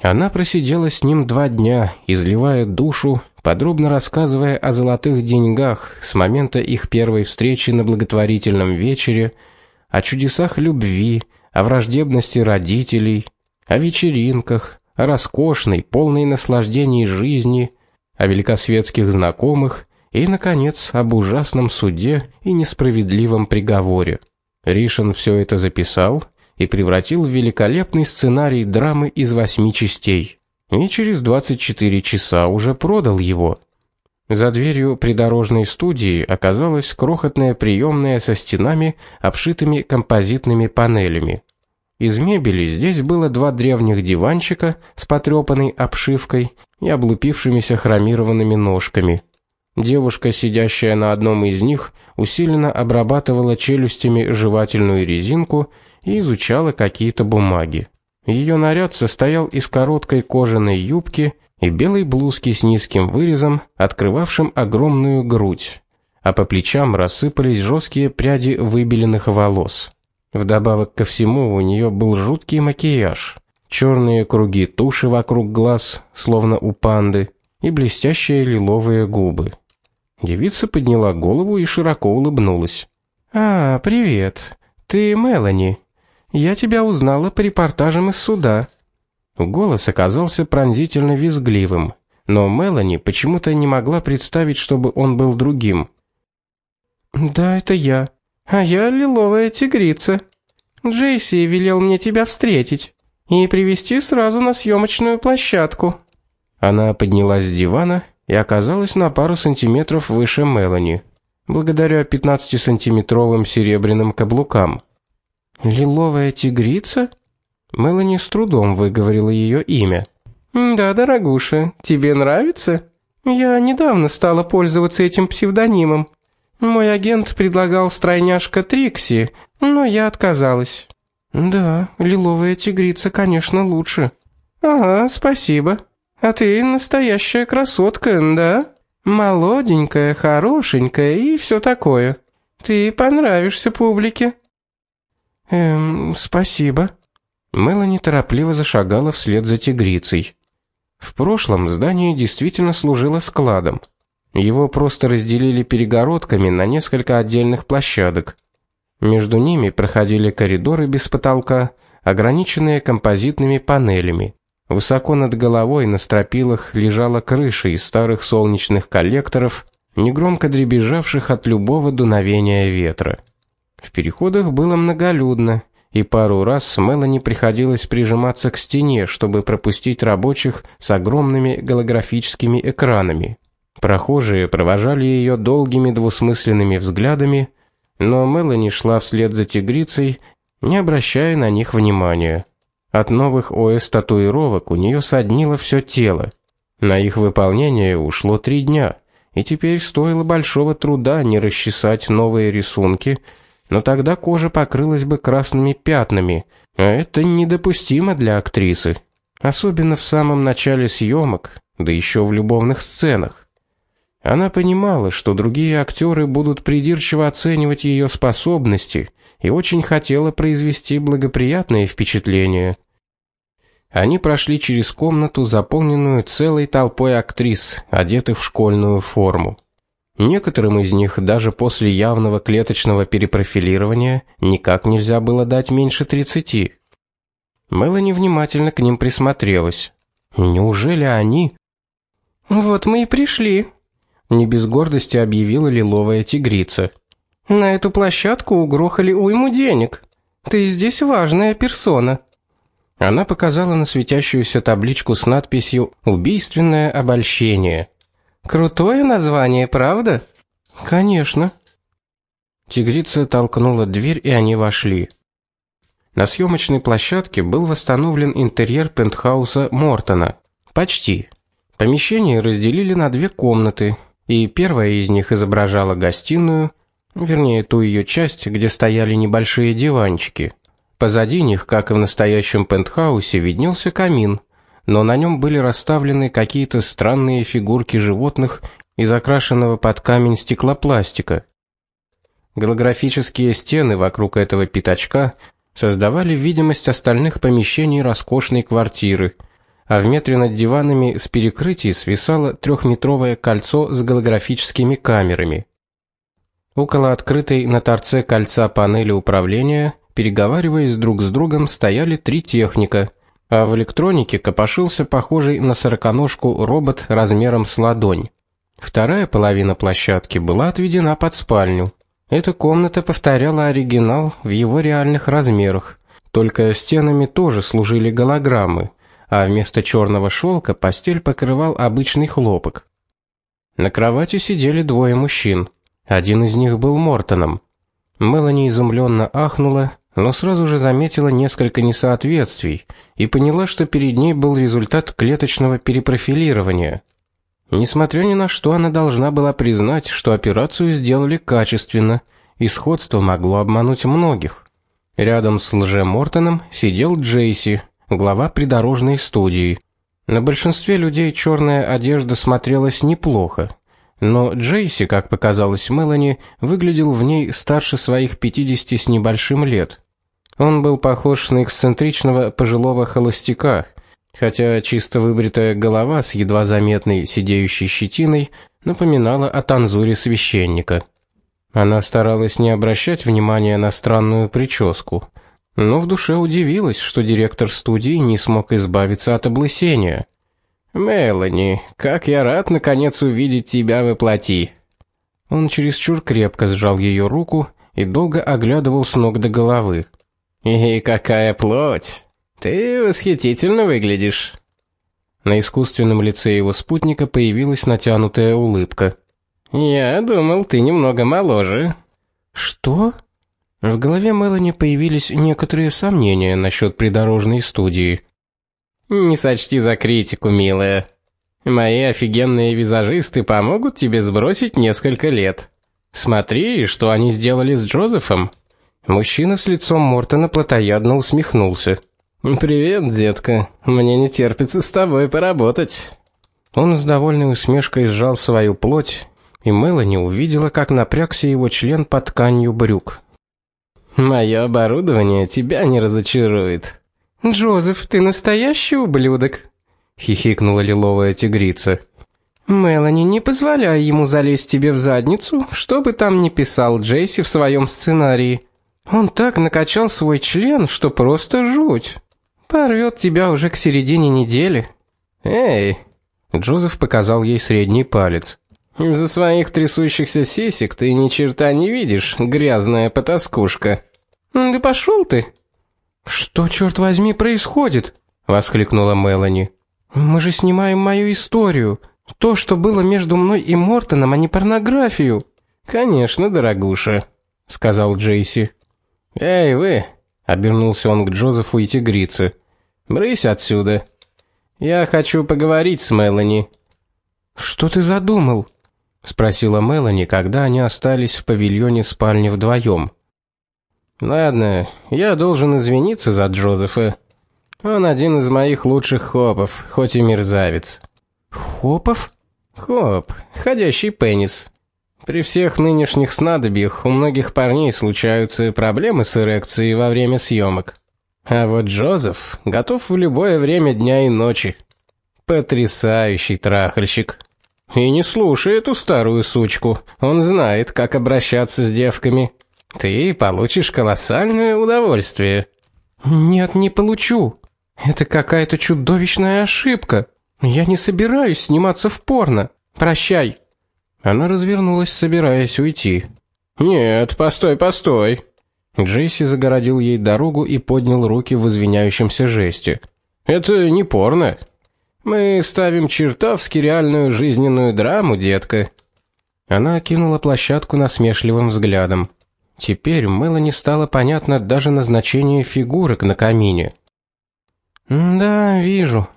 Она просидела с ним два дня, изливая душу, подробно рассказывая о золотых деньгах с момента их первой встречи на благотворительном вечере, о чудесах любви, о враждебности родителей, о вечеринках, о роскошной, полной наслаждений жизни, о великосветских знакомых и наконец об ужасном суде и несправедливом приговоре. Ришин все это записал и превратил в великолепный сценарий драмы из восьми частей. И через 24 часа уже продал его. За дверью придорожной студии оказалась крохотная приемная со стенами, обшитыми композитными панелями. Из мебели здесь было два древних диванчика с потрепанной обшивкой и облупившимися хромированными ножками. Девушка, сидящая на одном из них, усиленно обрабатывала челюстями жевательную резинку и изучала какие-то бумаги. Ее наряд состоял из короткой кожаной юбки и белой блузки с низким вырезом, открывавшим огромную грудь, а по плечам рассыпались жесткие пряди выбеленных волос. Вдобавок ко всему, у нее был жуткий макияж. черные круги туши вокруг глаз, словно у панды, и блестящие лиловые губы. Девица подняла голову и широко улыбнулась. А, привет. Ты Мелани. Я тебя узнала по репортажам из суда. Голос оказался пронзительно визгливым, но Мелани почему-то не могла представить, чтобы он был другим. Да, это я. А я лиловая тигрица. Джейси велел мне тебя встретить и привести сразу на съемочную площадку. Она поднялась с дивана и оказалась на пару сантиметров выше Мелани, благодаря 15-сантиметровым серебряным каблукам. Лиловая тигрица? Мелани с трудом выговорила ее имя. Да, дорогуша, тебе нравится? Я недавно стала пользоваться этим псевдонимом. Мой агент предлагал стройняшка Трикси, но я отказалась. Да, лиловая тигрица, конечно, лучше. Ага, спасибо. А ты настоящая красотка, да? Молоденькая, хорошенькая и все такое. Ты понравишься публике. Эм, спасибо. Мелани торопливо зашагала вслед за тигрицей. В прошлом здание действительно служило складом. Его просто разделили перегородками на несколько отдельных площадок. Между ними проходили коридоры без потолка, ограниченные композитными панелями. Высоко над головой на стропилах лежала крыша из старых солнечных коллекторов, негромко дребезжавших от любого дуновения ветра. В переходах было многолюдно, и пару раз Мелани приходилось прижиматься к стене, чтобы пропустить рабочих с огромными голографическими экранами. Прохожие провожали ее долгими двусмысленными взглядами, но Мелани шла вслед за тигрицей, не обращая на них внимания. От новых ОС татуировок у нее соднило все тело. На их выполнение ушло три дня, и теперь стоило большого труда не расчесать новые рисунки, но тогда кожа покрылась бы красными пятнами, а это недопустимо для актрисы, особенно в самом начале съемок, да еще в любовных сценах. Она понимала, что другие актеры будут придирчиво оценивать ее способности, и очень хотела произвести благоприятное впечатление. Они прошли через комнату, заполненную целой толпой актрис, одетых в школьную форму. Некоторым из них даже после явного клеточного перепрофилирования никак нельзя было дать меньше тридцати. Мелани внимательно к ним присмотрелась. Неужели они? Вот мы и пришли, не без гордости объявила лиловая тигрица. На эту площадку угрохали уйму денег. Ты здесь важная персона. Она показала на светящуюся табличку с надписью Убийственное обольщение. Крутое название, правда? Конечно. Тигрица толкнула дверь, и они вошли. На съемочной площадке был восстановлен интерьер пентхауса Мортона. Почти. Помещение разделили на две комнаты, и первая из них изображала гостиную, вернее, ту ее часть, где стояли небольшие диванчики. Позади них, как и в настоящем пентхаусе, виднелся камин, но на нем были расставлены какие-то странные фигурки животных из окрашенного под камень стеклопластика. Голографические стены вокруг этого пятачка создавали видимость остальных помещений роскошной квартиры, а в метре над диванами с перекрытий свисало трехметровое кольцо с голографическими камерами. Около открытой на торце кольца панели управления, переговариваясь друг с другом, стояли три техника, а в электронике копошился похожий на сороконожку робот размером с ладонь. Вторая половина площадки была отведена под спальню. Эта комната повторяла оригинал в его реальных размерах, только стенами тоже служили голограммы, а вместо черного шелка постель покрывал обычный хлопок. На кровати сидели двое мужчин. Один из них был Мортоном. Мелани изумленно ахнула, но сразу же заметила несколько несоответствий и поняла, что перед ней был результат клеточного перепрофилирования. Несмотря ни на что, она должна была признать, что операцию сделали качественно, и сходство могло обмануть многих. Рядом с Лже Мортоном сидел Джейси, глава придорожной студии. На большинстве людей черная одежда смотрелась неплохо, но Джейси, как показалось Мелани, выглядел в ней старше своих 50 с небольшим лет. Он был похож на эксцентричного пожилого холостяка, хотя чисто выбритая голова с едва заметной сидеющей щетиной напоминала о танзуре священника. Она старалась не обращать внимания на странную прическу, но в душе удивилась, что директор студии не смог избавиться от облысения. Мелани, как я рад наконец увидеть тебя во плоти. Он чересчур крепко сжал ее руку и долго оглядывал с ног до головы. И какая плоть! Ты восхитительно выглядишь. На искусственном лице его спутника появилась натянутая улыбка. Я думал, ты немного моложе. Что? В голове Мелани появились некоторые сомнения насчет придорожной студии. Не сочти за критику, милая. Мои офигенные визажисты помогут тебе сбросить несколько лет. Смотри, что они сделали с Джозефом. Мужчина с лицом Мортона плотоядно усмехнулся. Привет, детка. Мне не терпится с тобой поработать. Он с довольной усмешкой сжал свою плоть, и Мелани увидела, как напрягся его член под тканью брюк. Мое оборудование тебя не разочарует. Джозеф, ты настоящий ублюдок, хихикнула лиловая тигрица. Мелани, не позволяй ему залезть тебе в задницу, что бы там ни писал Джейси в своем сценарии. Он так накачал свой член, что просто жуть. Порвет тебя уже к середине недели. Эй, Джозеф показал ей средний палец. За своих трясущихся сисек ты ни черта не видишь, грязная потаскушка. Да пошел ты. Что черт возьми происходит? воскликнула Мелани. Мы же снимаем мою историю, то, что было между мной и Мортоном, а не порнографию. Конечно, дорогуша, сказал Джейси. Эй, вы, обернулся он к Джозефу и тигрице. Брысь отсюда. Я хочу поговорить с Мелани. Что ты задумал? спросила Мелани, когда они остались в павильоне спальни вдвоем. Ладно, я должен извиниться за Джозефа. Он один из моих лучших хопов, хоть и мерзавец. Хопов? Хоп, ходящий пенис. При всех нынешних снадобьях у многих парней случаются проблемы с эрекцией во время съемок. А вот Джозеф готов в любое время дня и ночи. Потрясающий трахальщик. И не слушай эту старую сучку. Он знает, как обращаться с девками. Ты получишь колоссальное удовольствие. Нет, не получу. Это какая-то чудовищная ошибка. Я не собираюсь сниматься в порно. Прощай. Она развернулась, собираясь уйти. Нет, постой, постой. Джейси загородил ей дорогу и поднял руки в извиняющемся жесте. Это не порно. Мы ставим чертовски реальную жизненную драму, детка. Она окинула площадку насмешливым взглядом. Теперь Мелани стало понятно даже назначение фигурок на камине. "Да, вижу.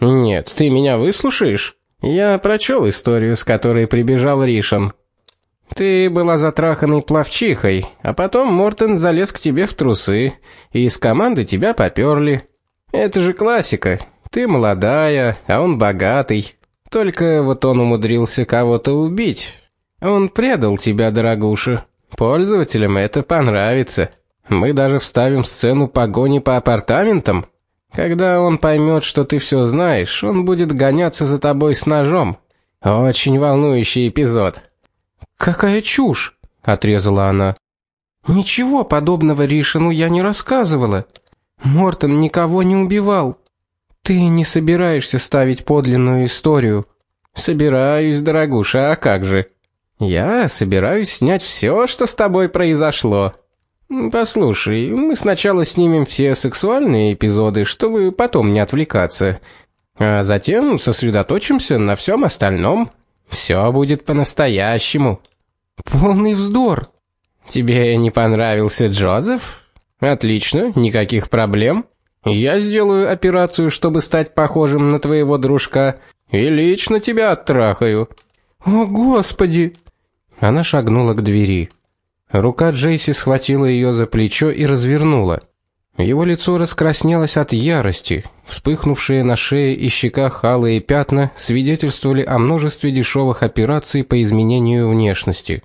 Нет, ты меня выслушаешь? Я прочел историю, с которой прибежал Ришан. Ты была затраханной пловчихой, а потом Мортон залез к тебе в трусы, и из команды тебя попёрли. Это же классика. Ты молодая, а он богатый. Только вот он умудрился кого-то убить. Он предал тебя, дорогуша. Пользователям это понравится. Мы даже вставим сцену погони по апартаментам. Когда он поймет, что ты все знаешь, он будет гоняться за тобой с ножом. Очень волнующий эпизод. Какая чушь, отрезала она. Ничего подобного Ришину я не рассказывала. Мортон никого не убивал. Ты не собираешься ставить подлинную историю? Собираюсь, дорогуша, а как же? Я собираюсь снять все, что с тобой произошло. Послушай, мы сначала снимем все сексуальные эпизоды, чтобы потом не отвлекаться, а затем сосредоточимся на всем остальном. Все будет по-настоящему. Полный вздор. Тебе не понравился Джозеф? Отлично, никаких проблем. Я сделаю операцию, чтобы стать похожим на твоего дружка, и лично тебя оттрахаю. О, господи. Она шагнула к двери. Рука Джейси схватила ее за плечо и развернула. Его лицо раскраснелось от ярости. Вспыхнувшие на шее и щеках алые пятна свидетельствовали о множестве дешевых операций по изменению внешности.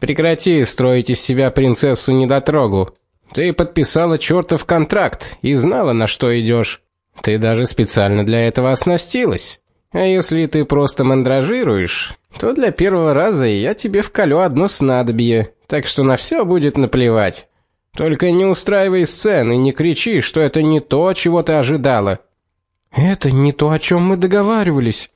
Прекрати строить из себя принцессу недотрогу. Ты подписала чертов контракт и знала, на что идешь. Ты даже специально для этого оснастилась. А если ты просто мандражируешь, то для первого раза я тебе вколю одно снадобье, так что на все будет наплевать. Только не устраивай сцен и не кричи, что это не то, чего ты ожидала. Это не то, о чем мы договаривались.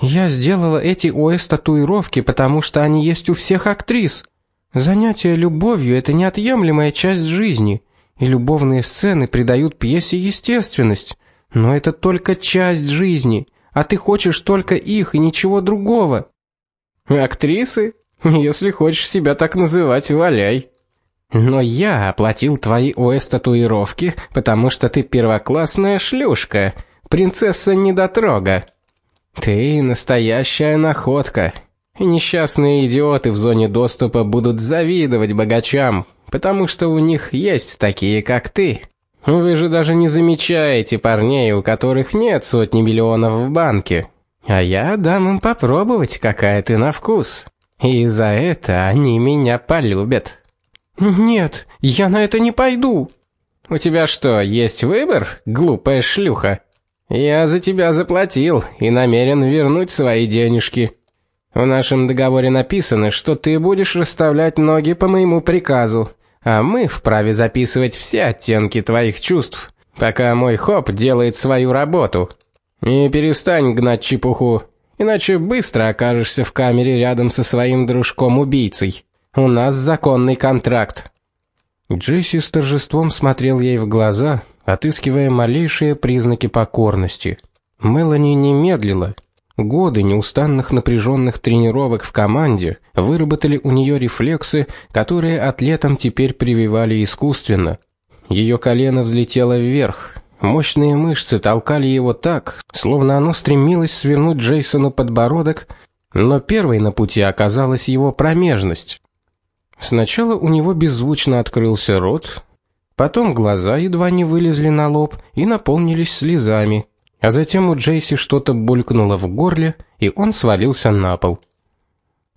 Я сделала эти ОС-татуировки, потому что они есть у всех актрис. Занятие любовью это неотъемлемая часть жизни, и любовные сцены придают пьесе естественность. Но это только часть жизни, а ты хочешь только их и ничего другого. Актрисы? Если хочешь себя так называть, валяй. Но я оплатил твои ОС-татуировки, потому что ты первоклассная шлюшка, принцесса недотрога. Ты настоящая находка. Несчастные идиоты в зоне доступа будут завидовать богачам, потому что у них есть такие, как ты. Вы же даже не замечаете парней, у которых нет сотни миллионов в банке. А я дам им попробовать, какая ты на вкус. И за это они меня полюбят. Нет, я на это не пойду. У тебя что, есть выбор, глупая шлюха? Я за тебя заплатил и намерен вернуть свои денежки. В нашем договоре написано, что ты будешь расставлять ноги по моему приказу, а мы вправе записывать все оттенки твоих чувств, пока мой хоп делает свою работу. И перестань гнать чепуху, иначе быстро окажешься в камере рядом со своим дружком-убийцей. У нас законный контракт. Джесси с торжеством смотрел ей в глаза, отыскивая малейшие признаки покорности. Мелани не медлила. Годы неустанных напряженных тренировок в команде выработали у нее рефлексы, которые атлетам теперь прививали искусственно. Ее колено взлетело вверх, Мощные мышцы толкали его так, словно оно стремилось свернуть Джейсону подбородок, но первой на пути оказалась его промежность. Сначала у него беззвучно открылся рот, потом глаза едва не вылезли на лоб и наполнились слезами, а затем у Джейси что-то булькнуло в горле, и он свалился на пол.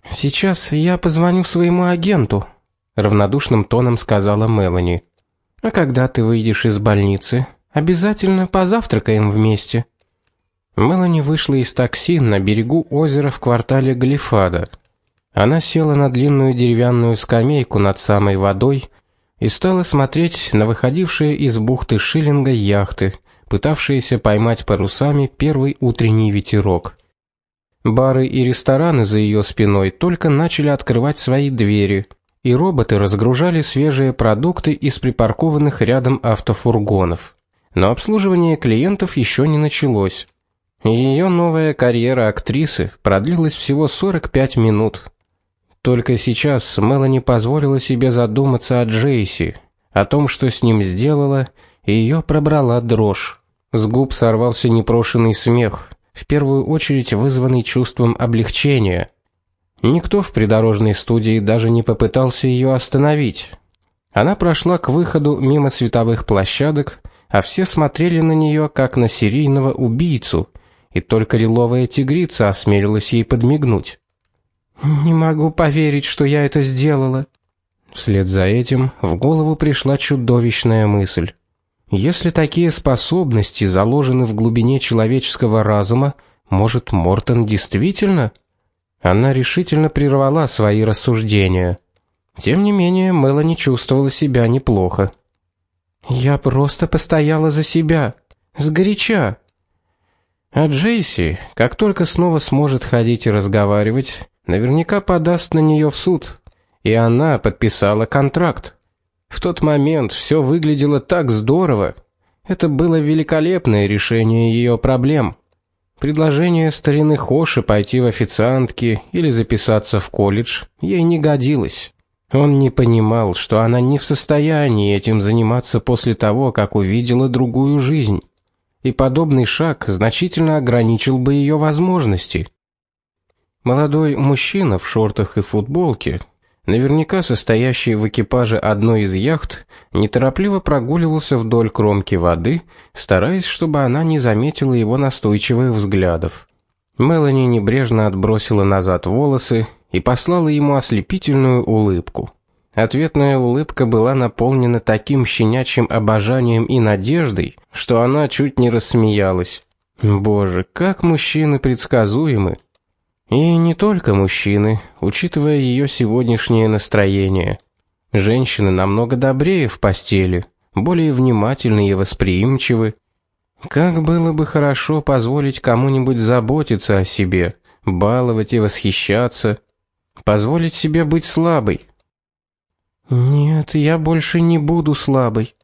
Сейчас я позвоню своему агенту, равнодушным тоном сказала Мелани. А когда ты выйдешь из больницы, Обязательно позавтракаем вместе. Мелани вышла из такси на берегу озера в квартале Глифада. Она села на длинную деревянную скамейку над самой водой и стала смотреть на выходившие из бухты Шиллинга яхты, пытавшиеся поймать парусами первый утренний ветерок. Бары и рестораны за ее спиной только начали открывать свои двери, и роботы разгружали свежие продукты из припаркованных рядом автофургонов но обслуживание клиентов еще не началось. Ее новая карьера актрисы продлилась всего 45 минут. Только сейчас Мелани позволила себе задуматься о Джейси, о том, что с ним сделала, и ее пробрала дрожь. С губ сорвался непрошеный смех, в первую очередь вызванный чувством облегчения. Никто в придорожной студии даже не попытался ее остановить. Она прошла к выходу мимо световых площадок, а все смотрели на нее как на серийного убийцу, и только лиловая тигрица осмелилась ей подмигнуть. Не могу поверить, что я это сделала. Вслед за этим в голову пришла чудовищная мысль. Если такие способности заложены в глубине человеческого разума, может, Мортон действительно? Она решительно прервала свои рассуждения. Тем не менее, Мелани чувствовала себя неплохо. Я просто постояла за себя, с горяча. А Джейси, как только снова сможет ходить и разговаривать, наверняка подаст на нее в суд. И она подписала контракт. В тот момент все выглядело так здорово. Это было великолепное решение ее проблем. Предложение старины Хоши пойти в официантки или записаться в колледж ей не годилось. Он не понимал, что она не в состоянии этим заниматься после того, как увидела другую жизнь. И подобный шаг значительно ограничил бы ее возможности. Молодой мужчина в шортах и футболке наверняка состоящий в экипаже одной из яхт, неторопливо прогуливался вдоль кромки воды, стараясь, чтобы она не заметила его настойчивых взглядов. Мелани небрежно отбросила назад волосы и послала ему ослепительную улыбку. Ответная улыбка была наполнена таким щенячьим обожанием и надеждой, что она чуть не рассмеялась. Боже, как мужчины предсказуемы. И не только мужчины, учитывая ее сегодняшнее настроение. Женщины намного добрее в постели, более внимательны и восприимчивы. Как было бы хорошо позволить кому-нибудь заботиться о себе, баловать и восхищаться, позволить себе быть слабой. Нет, я больше не буду слабой.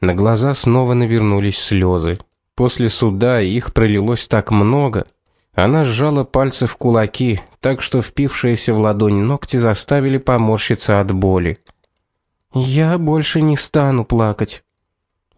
На глаза снова навернулись слезы. После суда их пролилось так много, она сжала пальцы в кулаки, так что впившиеся в ладонь ногти заставили поморщиться от боли. Я больше не стану плакать.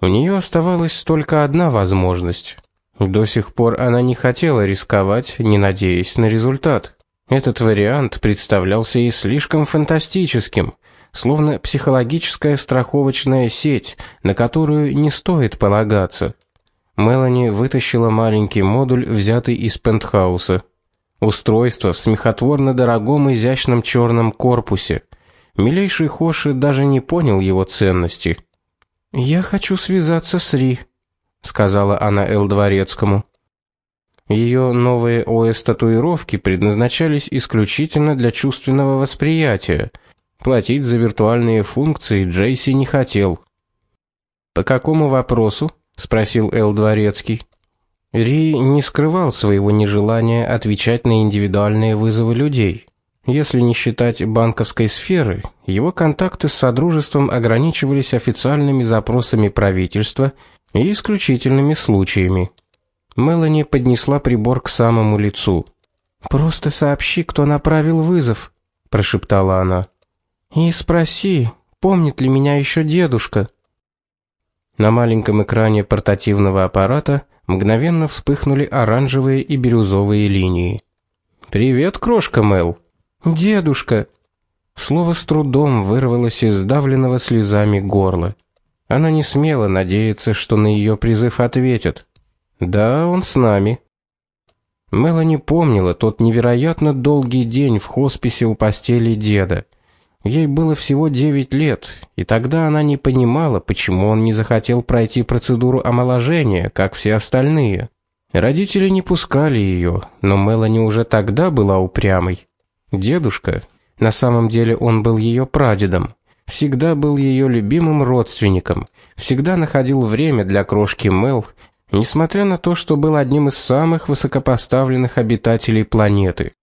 У нее оставалась только одна возможность. До сих пор она не хотела рисковать, не надеясь на результат. Этот вариант представлялся ей слишком фантастическим, словно психологическая страховочная сеть, на которую не стоит полагаться. Мелани вытащила маленький модуль, взятый из пентхауса. Устройство в смехотворно дорогом изящном черном корпусе. Милейший Хоши даже не понял его ценности. "Я хочу связаться с Ри", сказала она Эл Дворецкому. Ее новые ОС-татуировки предназначались исключительно для чувственного восприятия. Платить за виртуальные функции Джейси не хотел. По какому вопросу? Спросил Эл Дворецкий. Ри не скрывал своего нежелания отвечать на индивидуальные вызовы людей. Если не считать банковской сферы, его контакты с содружеством ограничивались официальными запросами правительства и исключительными случаями. Мелани поднесла прибор к самому лицу. Просто сообщи, кто направил вызов, прошептала она. И спроси, помнит ли меня еще дедушка. На маленьком экране портативного аппарата мгновенно вспыхнули оранжевые и бирюзовые линии. Привет, крошка Мел. Дедушка. Слово с трудом вырвалось из сдавленного слезами горла. Она не смела надеяться, что на ее призыв ответят. Да, он с нами. Мелани помнила тот невероятно долгий день в хосписе у постели деда. Ей было всего 9 лет, и тогда она не понимала, почему он не захотел пройти процедуру омоложения, как все остальные. Родители не пускали ее, но Мелани уже тогда была упрямой. Дедушка, на самом деле он был ее прадедом, всегда был ее любимым родственником, всегда находил время для крошки Мел, несмотря на то, что был одним из самых высокопоставленных обитателей планеты.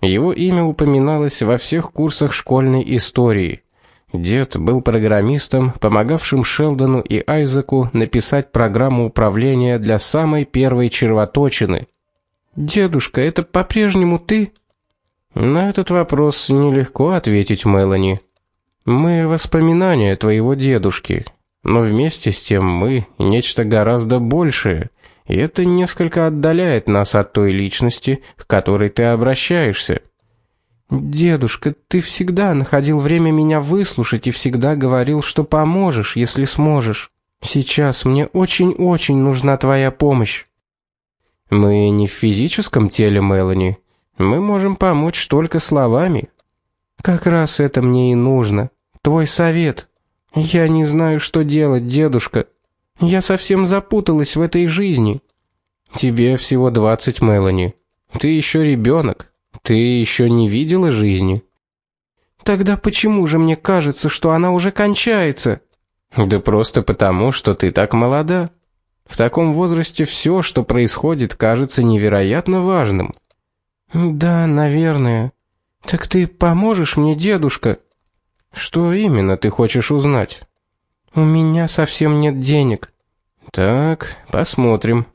Его имя упоминалось во всех курсах школьной истории. Дед был программистом, помогавшим Шелдону и Айзеку написать программу управления для самой первой червоточины. Дедушка, это по-прежнему ты? На этот вопрос нелегко ответить, Мелани. Мы воспоминания твоего дедушки, но вместе с тем мы нечто гораздо большее и это несколько отдаляет нас от той личности, к которой ты обращаешься. Дедушка, ты всегда находил время меня выслушать и всегда говорил, что поможешь, если сможешь. Сейчас мне очень-очень нужна твоя помощь. Мы не в физическом теле, Мелани. Мы можем помочь только словами. Как раз это мне и нужно. Твой совет. Я не знаю, что делать, дедушка. Я совсем запуталась в этой жизни. Тебе всего двадцать, Мелани. Ты еще ребенок. Ты еще не видела жизни. Тогда почему же мне кажется, что она уже кончается? Да просто потому, что ты так молода. В таком возрасте все, что происходит, кажется невероятно важным. Да, наверное. Так ты поможешь мне, дедушка? Что именно ты хочешь узнать? У меня совсем нет денег. Так, посмотрим.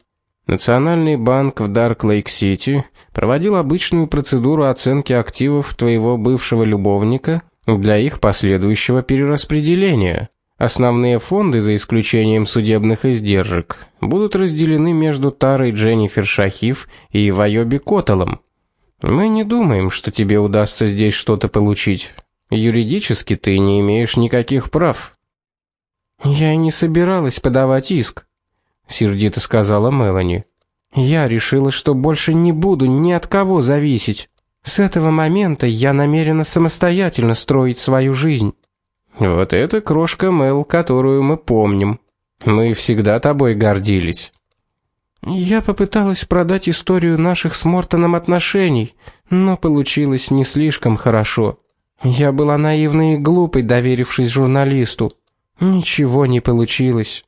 Национальный банк в Дарк-Лейк-Сити проводил обычную процедуру оценки активов твоего бывшего любовника для их последующего перераспределения. Основные фонды, за исключением судебных издержек, будут разделены между Тарой Дженнифер Шахив и Вайоби Котелом. Мы не думаем, что тебе удастся здесь что-то получить. Юридически ты не имеешь никаких прав. Я и не собиралась подавать иск, сердито сказала Мелани. Я решила, что больше не буду ни от кого зависеть. С этого момента я намерена самостоятельно строить свою жизнь. Вот это крошка Мел, которую мы помним. Мы всегда тобой гордились. Я попыталась продать историю наших с Мортоном отношений, но получилось не слишком хорошо. Я была наивной и глупой, доверившись журналисту. Ничего не получилось.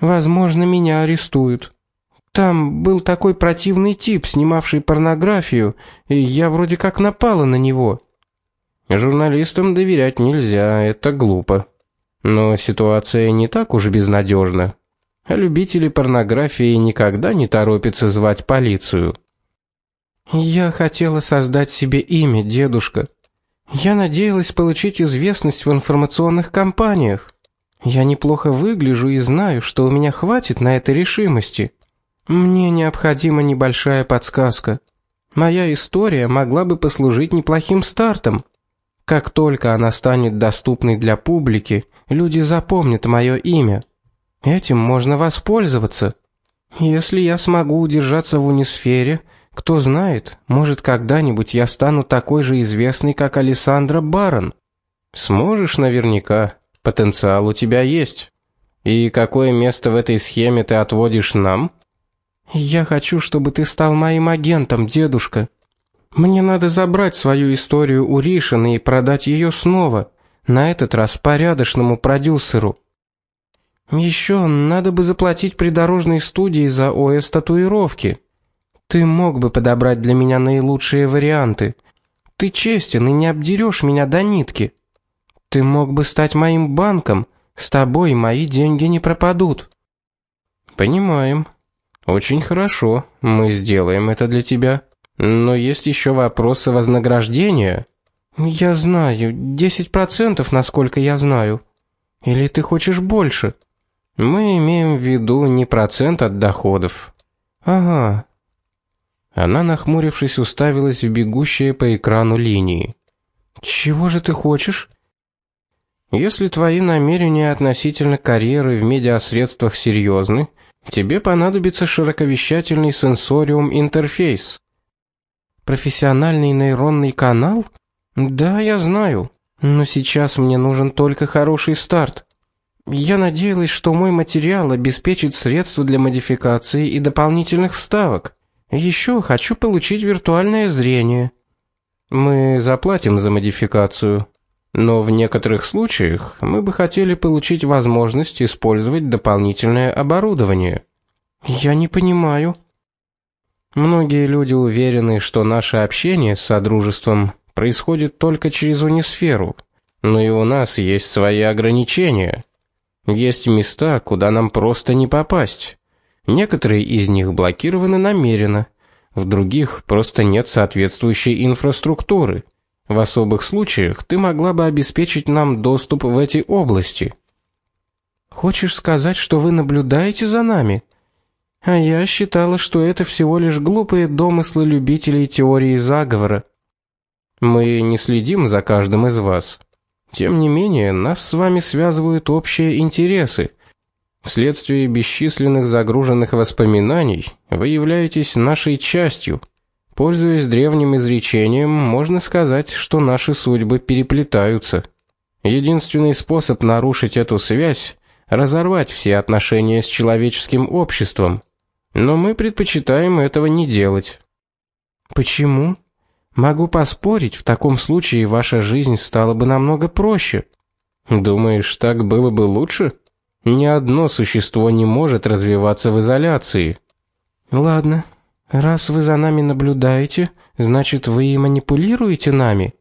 Возможно, меня арестуют. Там был такой противный тип, снимавший порнографию, и я вроде как напала на него. Журналистам доверять нельзя, это глупо. Но ситуация не так уж безнадежна. Любители порнографии никогда не торопятся звать полицию. Я хотела создать себе имя, дедушка. Я надеялась получить известность в информационных кампаниях. Я неплохо выгляжу и знаю, что у меня хватит на это решимости. Мне необходима небольшая подсказка. Моя история могла бы послужить неплохим стартом. Как только она станет доступной для публики, люди запомнят мое имя. Этим можно воспользоваться. Если я смогу удержаться в унисфере, кто знает, может когда-нибудь я стану такой же известной, как Александра Барон. Сможешь наверняка. Потенциал у тебя есть. И какое место в этой схеме ты отводишь нам? Я хочу, чтобы ты стал моим агентом, дедушка. Мне надо забрать свою историю у Ришина и продать ее снова, на этот раз порядочному продюсеру. Еще надо бы заплатить придорожной студии за ОС татуировки. Ты мог бы подобрать для меня наилучшие варианты. Ты честен и не обдерешь меня до нитки. Ты мог бы стать моим банком. С тобой мои деньги не пропадут. Понимаем. Очень хорошо. Мы сделаем это для тебя. Но есть еще вопросы вознаграждения. Я знаю, 10%, насколько я знаю. Или ты хочешь больше? Мы имеем в виду не процент от доходов. Ага. Она, нахмурившись, уставилась в бегущие по экрану линии. Чего же ты хочешь? Если твои намерения относительно карьеры в медиасредствах серьезны, тебе понадобится широковещательный сенсориум интерфейс. Профессиональный нейронный канал? Да, я знаю. Но сейчас мне нужен только хороший старт. Я надеялась, что мой материал обеспечит средства для модификации и дополнительных вставок. Еще хочу получить виртуальное зрение. Мы заплатим за модификацию, но в некоторых случаях мы бы хотели получить возможность использовать дополнительное оборудование. Я не понимаю. Многие люди уверены, что наше общение с содружеством происходит только через унисферу. Но и у нас есть свои ограничения. Есть места, куда нам просто не попасть. Некоторые из них блокированы намеренно, в других просто нет соответствующей инфраструктуры. В особых случаях ты могла бы обеспечить нам доступ в эти области. Хочешь сказать, что вы наблюдаете за нами? А я считала, что это всего лишь глупые домыслы любителей теории заговора. Мы не следим за каждым из вас. Тем не менее, нас с вами связывают общие интересы. Вследствие бесчисленных загруженных воспоминаний вы являетесь нашей частью. Пользуясь древним изречением, можно сказать, что наши судьбы переплетаются. Единственный способ нарушить эту связь разорвать все отношения с человеческим обществом. Но мы предпочитаем этого не делать. Почему? Могу поспорить, в таком случае ваша жизнь стала бы намного проще. Думаешь, так было бы лучше? Ни одно существо не может развиваться в изоляции. Ладно. Раз вы за нами наблюдаете, значит, вы и манипулируете нами.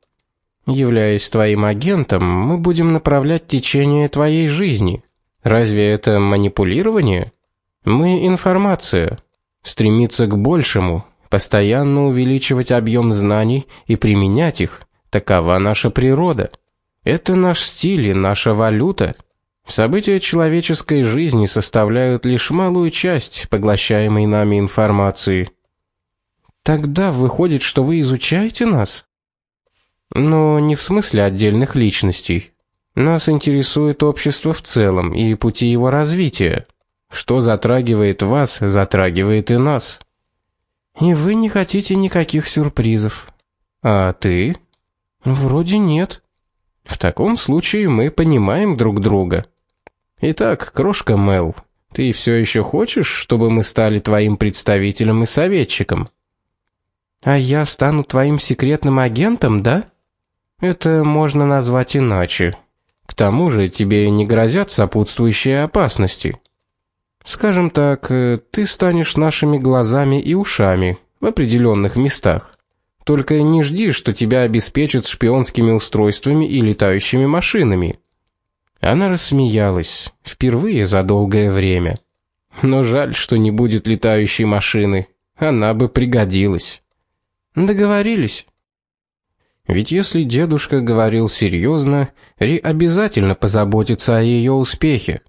Являясь твоим агентом, мы будем направлять течение твоей жизни. Разве это манипулирование? Мы информация. Стремиться к большему, постоянно увеличивать объем знаний и применять их такова наша природа. Это наш стиль и наша валюта. События человеческой жизни составляют лишь малую часть поглощаемой нами информации. Тогда выходит, что вы изучаете нас? Но не в смысле отдельных личностей. Нас интересует общество в целом и пути его развития. Что затрагивает вас, затрагивает и нас. И вы не хотите никаких сюрпризов. А ты? Вроде нет. В таком случае мы понимаем друг друга. Итак, крошка Мел, ты все еще хочешь, чтобы мы стали твоим представителем и советчиком? А я стану твоим секретным агентом, да? Это можно назвать иначе. К тому же тебе не грозят сопутствующие опасности. Скажем так, э, ты станешь нашими глазами и ушами в определенных местах. Только не жди, что тебя обеспечат шпионскими устройствами и летающими машинами. Она рассмеялась, впервые за долгое время. Но жаль, что не будет летающей машины. Она бы пригодилась. Договорились. Ведь если дедушка говорил серьезно, Ри обязательно позаботится о ее успехе.